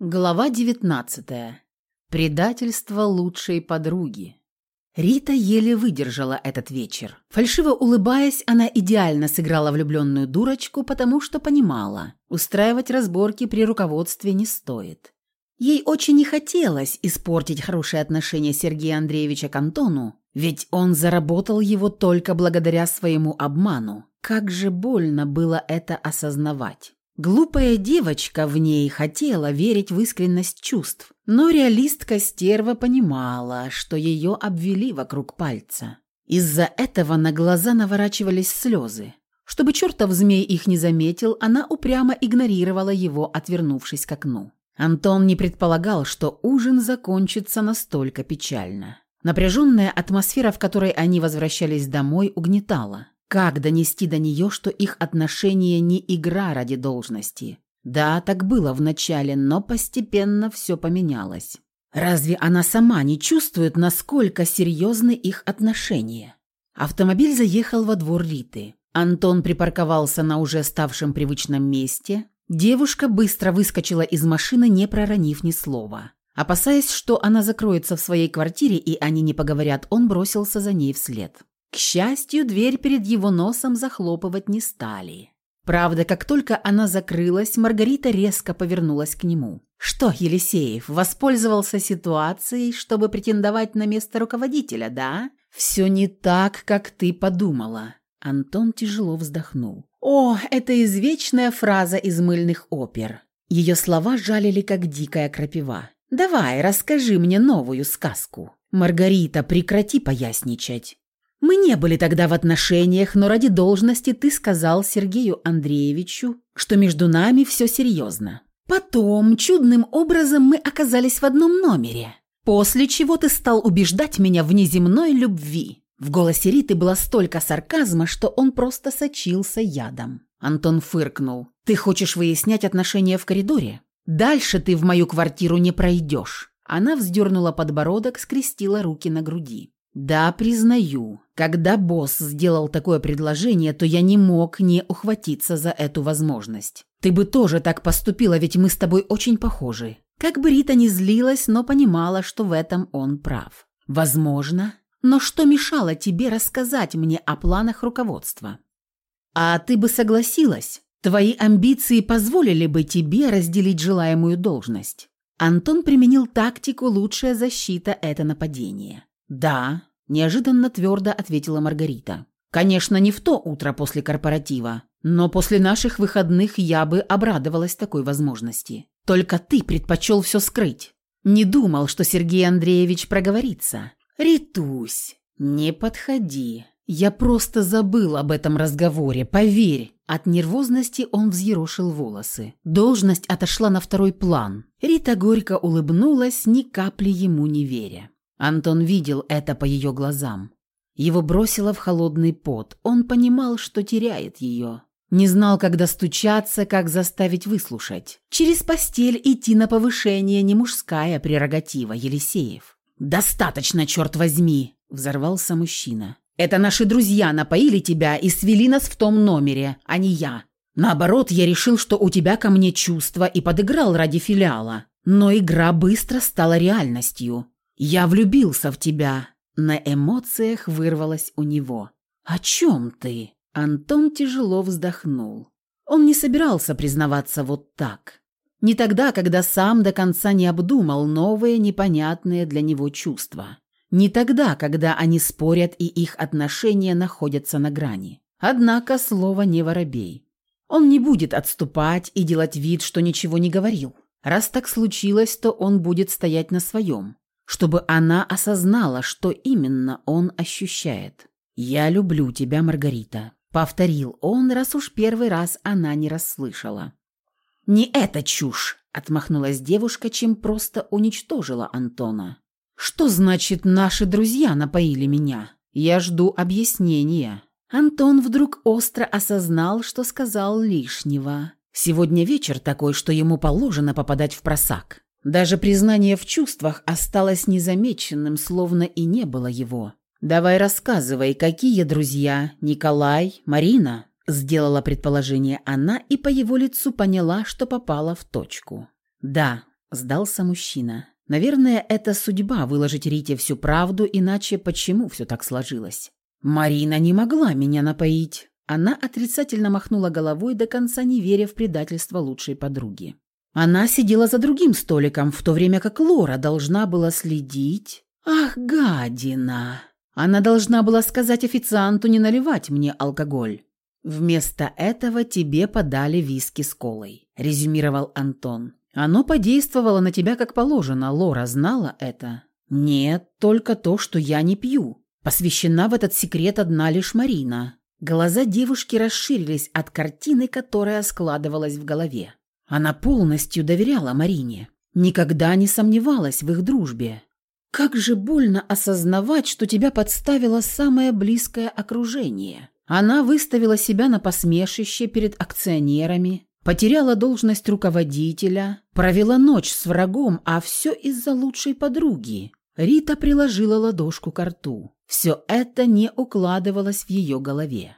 Глава 19. Предательство лучшей подруги. Рита еле выдержала этот вечер. Фальшиво улыбаясь, она идеально сыграла влюбленную дурочку, потому что понимала, устраивать разборки при руководстве не стоит. Ей очень не хотелось испортить хорошие отношения Сергея Андреевича к Антону, ведь он заработал его только благодаря своему обману. Как же больно было это осознавать. Глупая девочка в ней хотела верить в искренность чувств, но реалистка стерва понимала, что ее обвели вокруг пальца. Из-за этого на глаза наворачивались слезы. Чтобы чертов змей их не заметил, она упрямо игнорировала его, отвернувшись к окну. Антон не предполагал, что ужин закончится настолько печально. Напряженная атмосфера, в которой они возвращались домой, угнетала. Как донести до нее, что их отношения не игра ради должности? Да, так было вначале, но постепенно все поменялось. Разве она сама не чувствует, насколько серьезны их отношения? Автомобиль заехал во двор Риты. Антон припарковался на уже ставшем привычном месте. Девушка быстро выскочила из машины, не проронив ни слова. Опасаясь, что она закроется в своей квартире и они не поговорят, он бросился за ней вслед. К счастью, дверь перед его носом захлопывать не стали. Правда, как только она закрылась, Маргарита резко повернулась к нему. «Что, Елисеев, воспользовался ситуацией, чтобы претендовать на место руководителя, да? Все не так, как ты подумала». Антон тяжело вздохнул. «О, это извечная фраза из мыльных опер». Ее слова жалили, как дикая крапива. «Давай, расскажи мне новую сказку». «Маргарита, прекрати поясничать. Мы не были тогда в отношениях, но ради должности ты сказал Сергею Андреевичу, что между нами все серьезно. Потом чудным образом мы оказались в одном номере, после чего ты стал убеждать меня в неземной любви. В голосе Риты было столько сарказма, что он просто сочился ядом. Антон фыркнул. «Ты хочешь выяснять отношения в коридоре? Дальше ты в мою квартиру не пройдешь». Она вздернула подбородок, скрестила руки на груди. «Да, признаю, когда босс сделал такое предложение, то я не мог не ухватиться за эту возможность. Ты бы тоже так поступила, ведь мы с тобой очень похожи». Как бы Рита не злилась, но понимала, что в этом он прав. «Возможно. Но что мешало тебе рассказать мне о планах руководства?» «А ты бы согласилась? Твои амбиции позволили бы тебе разделить желаемую должность?» Антон применил тактику «лучшая защита – это нападение». «Да, Неожиданно твердо ответила Маргарита. «Конечно, не в то утро после корпоратива, но после наших выходных я бы обрадовалась такой возможности. Только ты предпочел все скрыть. Не думал, что Сергей Андреевич проговорится. Ритусь, не подходи. Я просто забыл об этом разговоре, поверь». От нервозности он взъерошил волосы. Должность отошла на второй план. Рита горько улыбнулась, ни капли ему не веря. Антон видел это по ее глазам. Его бросило в холодный пот. Он понимал, что теряет ее. Не знал, как достучаться, как заставить выслушать. Через постель идти на повышение не мужская прерогатива, Елисеев. «Достаточно, черт возьми!» – взорвался мужчина. «Это наши друзья напоили тебя и свели нас в том номере, а не я. Наоборот, я решил, что у тебя ко мне чувства и подыграл ради филиала. Но игра быстро стала реальностью. «Я влюбился в тебя!» На эмоциях вырвалось у него. «О чем ты?» Антон тяжело вздохнул. Он не собирался признаваться вот так. Не тогда, когда сам до конца не обдумал новые непонятные для него чувства. Не тогда, когда они спорят и их отношения находятся на грани. Однако слово не воробей. Он не будет отступать и делать вид, что ничего не говорил. Раз так случилось, то он будет стоять на своем чтобы она осознала, что именно он ощущает. «Я люблю тебя, Маргарита», — повторил он, раз уж первый раз она не расслышала. «Не это чушь!» — отмахнулась девушка, чем просто уничтожила Антона. «Что значит «наши друзья напоили меня»? Я жду объяснения». Антон вдруг остро осознал, что сказал лишнего. Сегодня вечер такой, что ему положено попадать в просак. Даже признание в чувствах осталось незамеченным, словно и не было его. «Давай рассказывай, какие друзья? Николай? Марина?» Сделала предположение она и по его лицу поняла, что попала в точку. «Да, Сдался мужчина. Наверное, это судьба выложить Рите всю правду, иначе почему все так сложилось? Марина не могла меня напоить. Она отрицательно махнула головой, до конца не веря в предательство лучшей подруги. Она сидела за другим столиком, в то время как Лора должна была следить. Ах, гадина! Она должна была сказать официанту не наливать мне алкоголь. Вместо этого тебе подали виски с колой, резюмировал Антон. Оно подействовало на тебя как положено, Лора знала это. Нет, только то, что я не пью. Посвящена в этот секрет одна лишь Марина. Глаза девушки расширились от картины, которая складывалась в голове. Она полностью доверяла Марине, никогда не сомневалась в их дружбе. Как же больно осознавать, что тебя подставило самое близкое окружение. Она выставила себя на посмешище перед акционерами, потеряла должность руководителя, провела ночь с врагом, а все из-за лучшей подруги. Рита приложила ладошку к рту. Все это не укладывалось в ее голове.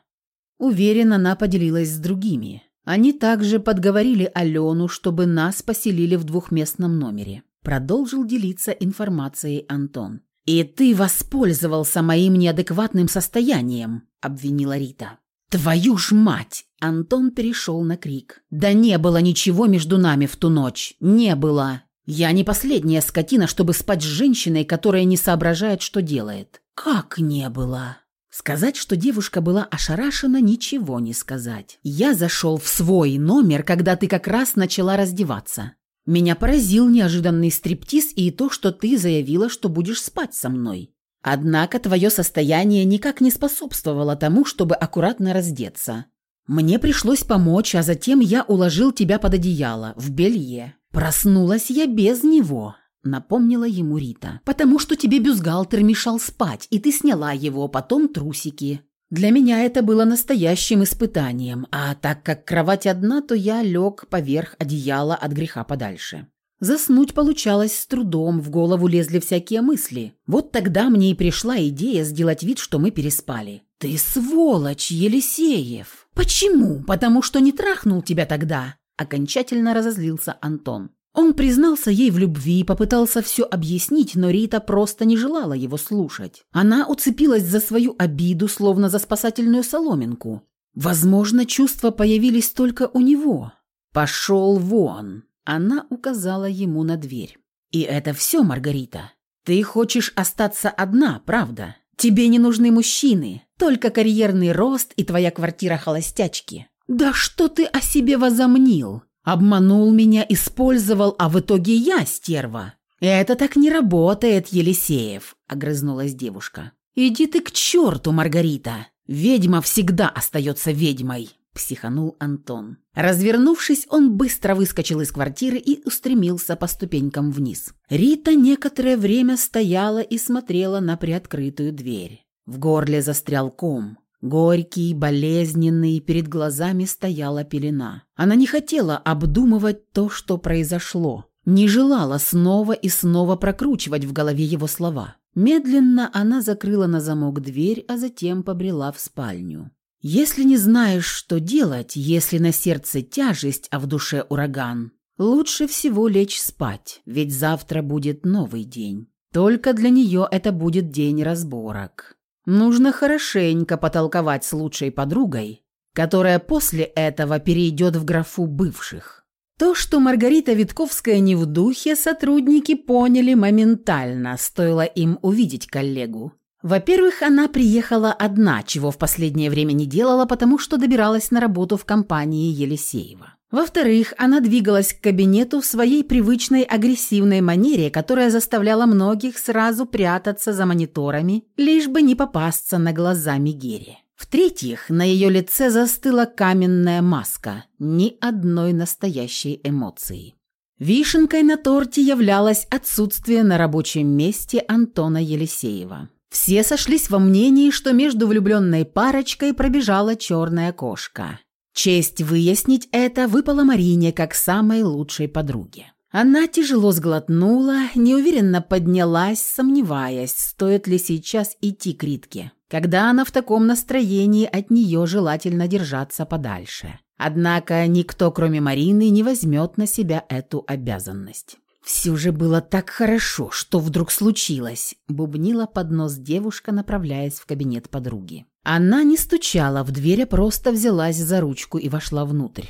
Уверена, она поделилась с другими. Они также подговорили Алену, чтобы нас поселили в двухместном номере. Продолжил делиться информацией Антон. «И ты воспользовался моим неадекватным состоянием», — обвинила Рита. «Твою ж мать!» — Антон перешел на крик. «Да не было ничего между нами в ту ночь. Не было. Я не последняя скотина, чтобы спать с женщиной, которая не соображает, что делает». «Как не было?» Сказать, что девушка была ошарашена, ничего не сказать. Я зашел в свой номер, когда ты как раз начала раздеваться. Меня поразил неожиданный стриптиз и то, что ты заявила, что будешь спать со мной. Однако твое состояние никак не способствовало тому, чтобы аккуратно раздеться. Мне пришлось помочь, а затем я уложил тебя под одеяло, в белье. Проснулась я без него. Напомнила ему Рита. «Потому что тебе бюстгальтер мешал спать, и ты сняла его, потом трусики. Для меня это было настоящим испытанием, а так как кровать одна, то я лег поверх одеяла от греха подальше. Заснуть получалось с трудом, в голову лезли всякие мысли. Вот тогда мне и пришла идея сделать вид, что мы переспали. «Ты сволочь, Елисеев!» «Почему? Потому что не трахнул тебя тогда!» Окончательно разозлился Антон. Он признался ей в любви и попытался все объяснить, но Рита просто не желала его слушать. Она уцепилась за свою обиду, словно за спасательную соломинку. Возможно, чувства появились только у него. «Пошел вон!» Она указала ему на дверь. «И это все, Маргарита. Ты хочешь остаться одна, правда? Тебе не нужны мужчины, только карьерный рост и твоя квартира холостячки. Да что ты о себе возомнил? Обманул меня, использовал, а в итоге я стерва. Это так не работает, Елисеев, огрызнулась девушка. Иди ты к черту, Маргарита. Ведьма всегда остается ведьмой, психанул Антон. Развернувшись, он быстро выскочил из квартиры и устремился по ступенькам вниз. Рита некоторое время стояла и смотрела на приоткрытую дверь. В горле застрял ком. Горький, болезненный, перед глазами стояла пелена. Она не хотела обдумывать то, что произошло. Не желала снова и снова прокручивать в голове его слова. Медленно она закрыла на замок дверь, а затем побрела в спальню. Если не знаешь, что делать, если на сердце тяжесть, а в душе ураган, лучше всего лечь спать, ведь завтра будет новый день. Только для нее это будет день разборок. Нужно хорошенько потолковать с лучшей подругой, которая после этого перейдет в графу бывших. То, что Маргарита Витковская не в духе, сотрудники поняли моментально, стоило им увидеть коллегу. Во-первых, она приехала одна, чего в последнее время не делала, потому что добиралась на работу в компании Елисеева. Во-вторых, она двигалась к кабинету в своей привычной агрессивной манере, которая заставляла многих сразу прятаться за мониторами, лишь бы не попасться на глаза Мигере. В-третьих, на ее лице застыла каменная маска, ни одной настоящей эмоции. Вишенкой на торте являлось отсутствие на рабочем месте Антона Елисеева. Все сошлись во мнении, что между влюбленной парочкой пробежала черная кошка. Честь выяснить это выпала Марине как самой лучшей подруге. Она тяжело сглотнула, неуверенно поднялась, сомневаясь, стоит ли сейчас идти к Ритке. Когда она в таком настроении, от нее желательно держаться подальше. Однако никто, кроме Марины, не возьмет на себя эту обязанность. «Все же было так хорошо, что вдруг случилось», – бубнила под нос девушка, направляясь в кабинет подруги. Она не стучала в дверь, а просто взялась за ручку и вошла внутрь.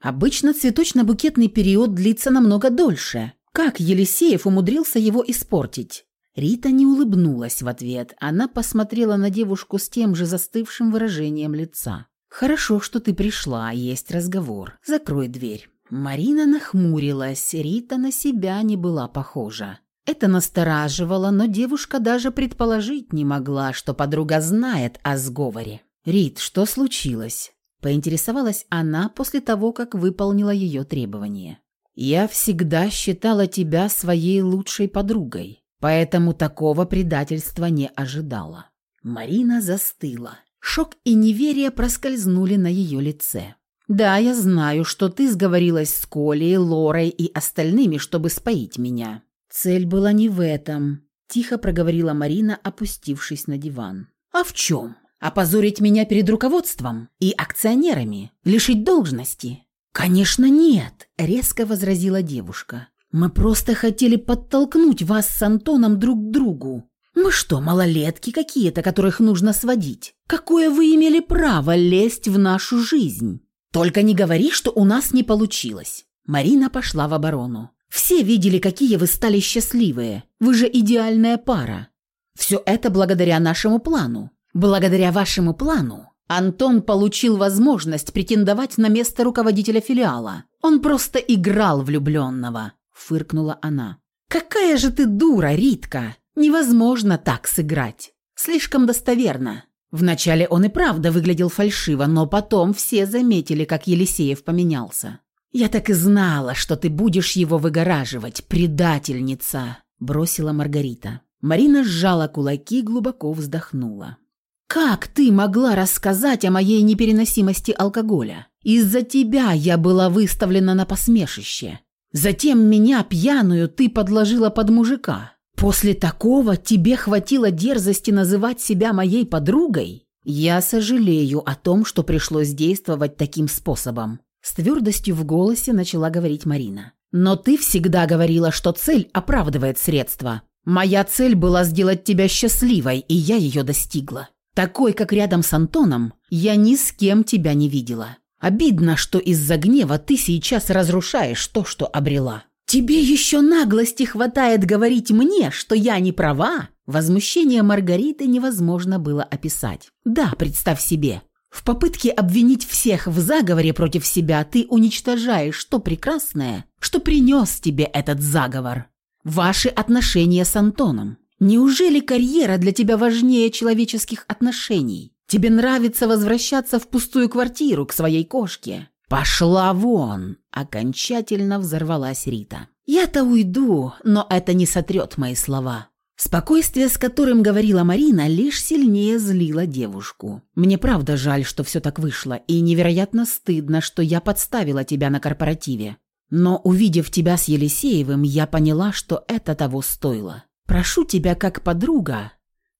Обычно цветочно-букетный период длится намного дольше. Как Елисеев умудрился его испортить? Рита не улыбнулась в ответ. Она посмотрела на девушку с тем же застывшим выражением лица. «Хорошо, что ты пришла, есть разговор. Закрой дверь». Марина нахмурилась, Рита на себя не была похожа. Это настораживало, но девушка даже предположить не могла, что подруга знает о сговоре. «Рит, что случилось?» – поинтересовалась она после того, как выполнила ее требование. «Я всегда считала тебя своей лучшей подругой, поэтому такого предательства не ожидала». Марина застыла. Шок и неверие проскользнули на ее лице. «Да, я знаю, что ты сговорилась с Колей, Лорой и остальными, чтобы споить меня». «Цель была не в этом», – тихо проговорила Марина, опустившись на диван. «А в чем? Опозорить меня перед руководством и акционерами? Лишить должности?» «Конечно нет», – резко возразила девушка. «Мы просто хотели подтолкнуть вас с Антоном друг к другу. Мы что, малолетки какие-то, которых нужно сводить? Какое вы имели право лезть в нашу жизнь?» «Только не говори, что у нас не получилось». Марина пошла в оборону. «Все видели, какие вы стали счастливые. Вы же идеальная пара. Все это благодаря нашему плану. Благодаря вашему плану Антон получил возможность претендовать на место руководителя филиала. Он просто играл влюбленного», – фыркнула она. «Какая же ты дура, Ритка! Невозможно так сыграть. Слишком достоверно. Вначале он и правда выглядел фальшиво, но потом все заметили, как Елисеев поменялся. «Я так и знала, что ты будешь его выгораживать, предательница!» – бросила Маргарита. Марина сжала кулаки, глубоко вздохнула. «Как ты могла рассказать о моей непереносимости алкоголя? Из-за тебя я была выставлена на посмешище. Затем меня, пьяную, ты подложила под мужика. После такого тебе хватило дерзости называть себя моей подругой? Я сожалею о том, что пришлось действовать таким способом. С твердостью в голосе начала говорить Марина. Но ты всегда говорила, что цель оправдывает средства. Моя цель была сделать тебя счастливой, и я ее достигла. Такой, как рядом с Антоном, я ни с кем тебя не видела. Обидно, что из-за гнева ты сейчас разрушаешь то, что обрела. «Тебе еще наглости хватает говорить мне, что я не права?» Возмущение Маргариты невозможно было описать. «Да, представь себе. В попытке обвинить всех в заговоре против себя ты уничтожаешь то прекрасное, что принес тебе этот заговор. Ваши отношения с Антоном. Неужели карьера для тебя важнее человеческих отношений? Тебе нравится возвращаться в пустую квартиру к своей кошке? «Пошла вон!» – окончательно взорвалась Рита. «Я-то уйду, но это не сотрет мои слова». Спокойствие, с которым говорила Марина, лишь сильнее злило девушку. «Мне правда жаль, что все так вышло, и невероятно стыдно, что я подставила тебя на корпоративе. Но, увидев тебя с Елисеевым, я поняла, что это того стоило. Прошу тебя как подруга,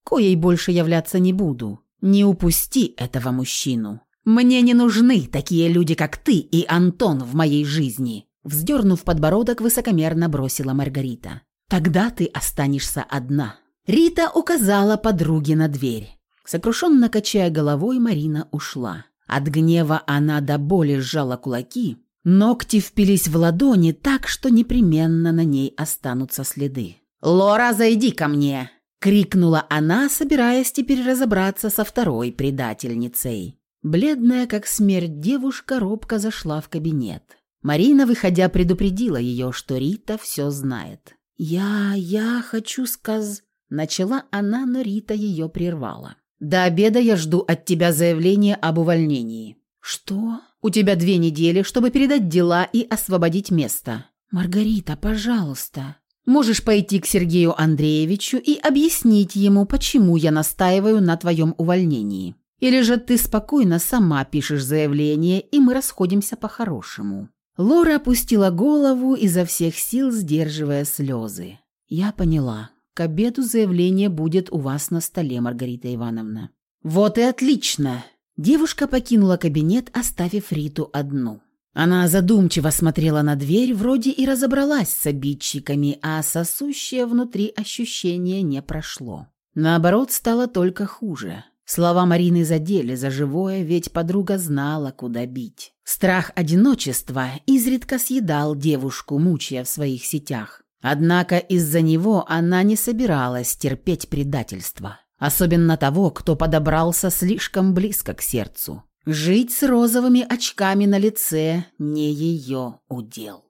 коей больше являться не буду. Не упусти этого мужчину». Мне не нужны такие люди, как ты и Антон в моей жизни!» Вздернув подбородок, высокомерно бросила Маргарита. «Тогда ты останешься одна». Рита указала подруге на дверь. Сокрушенно качая головой, Марина ушла. От гнева она до боли сжала кулаки. Ногти впились в ладони так, что непременно на ней останутся следы. «Лора, зайди ко мне!» — крикнула она, собираясь теперь разобраться со второй предательницей. Бледная, как смерть, девушка робко зашла в кабинет. Марина, выходя, предупредила ее, что Рита все знает. «Я... я хочу сказ...» Начала она, но Рита ее прервала. «До обеда я жду от тебя заявление об увольнении». «Что?» «У тебя две недели, чтобы передать дела и освободить место». «Маргарита, пожалуйста». «Можешь пойти к Сергею Андреевичу и объяснить ему, почему я настаиваю на твоем увольнении». Или же ты спокойно сама пишешь заявление, и мы расходимся по-хорошему». Лора опустила голову, изо всех сил сдерживая слезы. «Я поняла. К обеду заявление будет у вас на столе, Маргарита Ивановна». «Вот и отлично!» Девушка покинула кабинет, оставив Риту одну. Она задумчиво смотрела на дверь, вроде и разобралась с обидчиками, а сосущее внутри ощущение не прошло. Наоборот, стало только хуже. Слова Марины задели за живое, ведь подруга знала, куда бить. Страх одиночества изредка съедал девушку, мучая в своих сетях. Однако из-за него она не собиралась терпеть предательство. Особенно того, кто подобрался слишком близко к сердцу. Жить с розовыми очками на лице не ее удел.